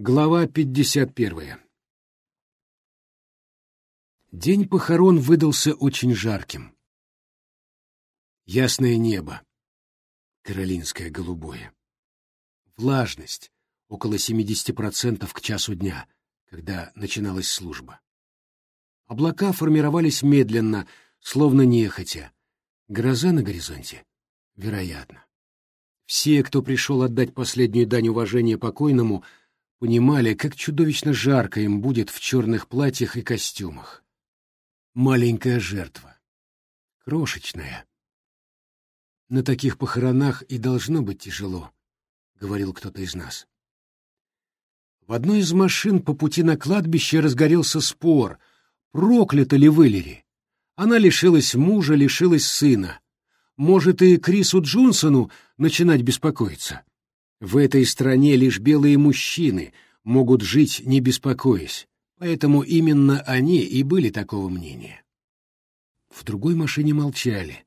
Глава 51. День похорон выдался очень жарким. Ясное небо, каролинское голубое. Влажность около 70% к часу дня, когда начиналась служба. Облака формировались медленно, словно нехотя. Гроза на горизонте? Вероятно. Все, кто пришел отдать последнюю дань уважения покойному, — понимали, как чудовищно жарко им будет в черных платьях и костюмах. Маленькая жертва. Крошечная. На таких похоронах и должно быть тяжело, — говорил кто-то из нас. В одной из машин по пути на кладбище разгорелся спор, проклята ли Вэллери. Она лишилась мужа, лишилась сына. Может, и Крису Джонсону начинать беспокоиться. В этой стране лишь белые мужчины могут жить, не беспокоясь, поэтому именно они и были такого мнения. В другой машине молчали.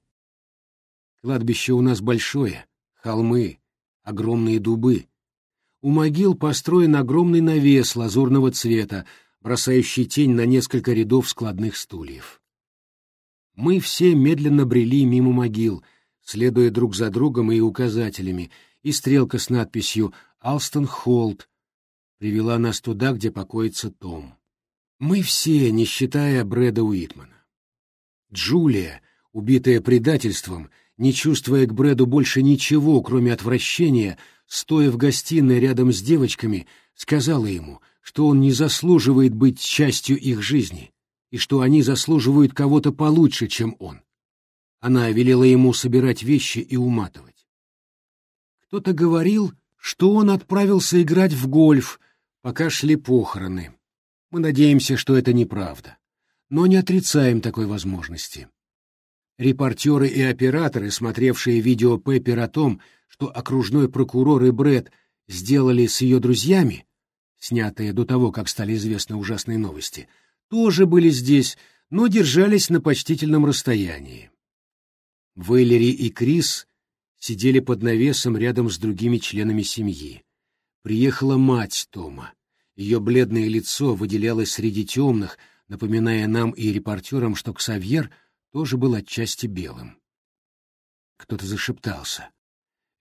Кладбище у нас большое, холмы, огромные дубы. У могил построен огромный навес лазурного цвета, бросающий тень на несколько рядов складных стульев. Мы все медленно брели мимо могил, следуя друг за другом и указателями, и стрелка с надписью «Алстон Холд» привела нас туда, где покоится Том. Мы все, не считая Брэда Уитмана. Джулия, убитая предательством, не чувствуя к Брэду больше ничего, кроме отвращения, стоя в гостиной рядом с девочками, сказала ему, что он не заслуживает быть частью их жизни и что они заслуживают кого-то получше, чем он. Она велела ему собирать вещи и уматывать. Кто-то говорил, что он отправился играть в гольф, пока шли похороны. Мы надеемся, что это неправда, но не отрицаем такой возможности. Репортеры и операторы, смотревшие видео Пеппер о том, что окружной прокурор и Бред сделали с ее друзьями, снятые до того, как стали известны ужасные новости, тоже были здесь, но держались на почтительном расстоянии. Вэллери и Крис сидели под навесом рядом с другими членами семьи. Приехала мать Тома. Ее бледное лицо выделялось среди темных, напоминая нам и репортерам, что Ксавьер тоже был отчасти белым. Кто-то зашептался.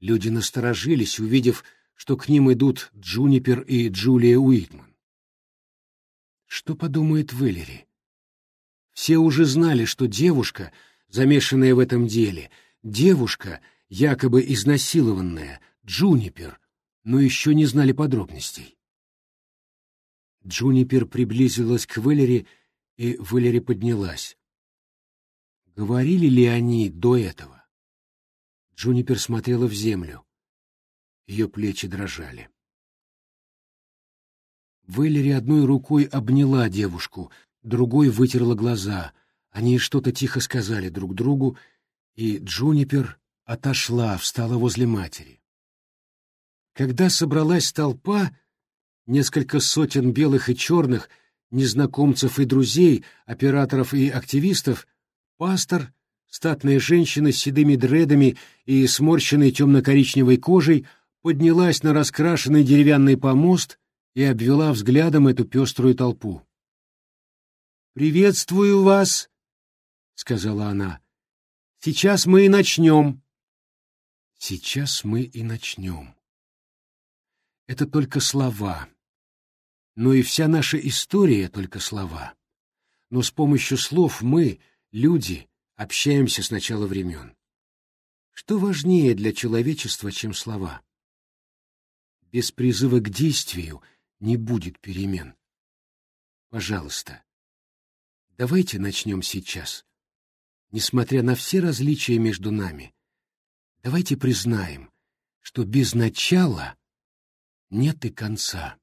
Люди насторожились, увидев, что к ним идут Джунипер и Джулия Уитман. Что подумает Вэллери? Все уже знали, что девушка, замешанная в этом деле, девушка — якобы изнасилованная, Джунипер, но еще не знали подробностей. Джунипер приблизилась к Вэллери, и Вэллери поднялась. Говорили ли они до этого? Джунипер смотрела в землю. Ее плечи дрожали. Вэллери одной рукой обняла девушку, другой вытерла глаза. Они что-то тихо сказали друг другу, и Джунипер отошла, встала возле матери. Когда собралась толпа, несколько сотен белых и черных, незнакомцев и друзей, операторов и активистов, пастор, статная женщина с седыми дредами и сморщенной темно-коричневой кожей поднялась на раскрашенный деревянный помост и обвела взглядом эту пеструю толпу. «Приветствую вас», — сказала она. «Сейчас мы и начнем». Сейчас мы и начнем. Это только слова. Но и вся наша история только слова. Но с помощью слов мы, люди, общаемся с начала времен. Что важнее для человечества, чем слова? Без призыва к действию не будет перемен. Пожалуйста, давайте начнем сейчас. Несмотря на все различия между нами, Давайте признаем, что без начала нет и конца.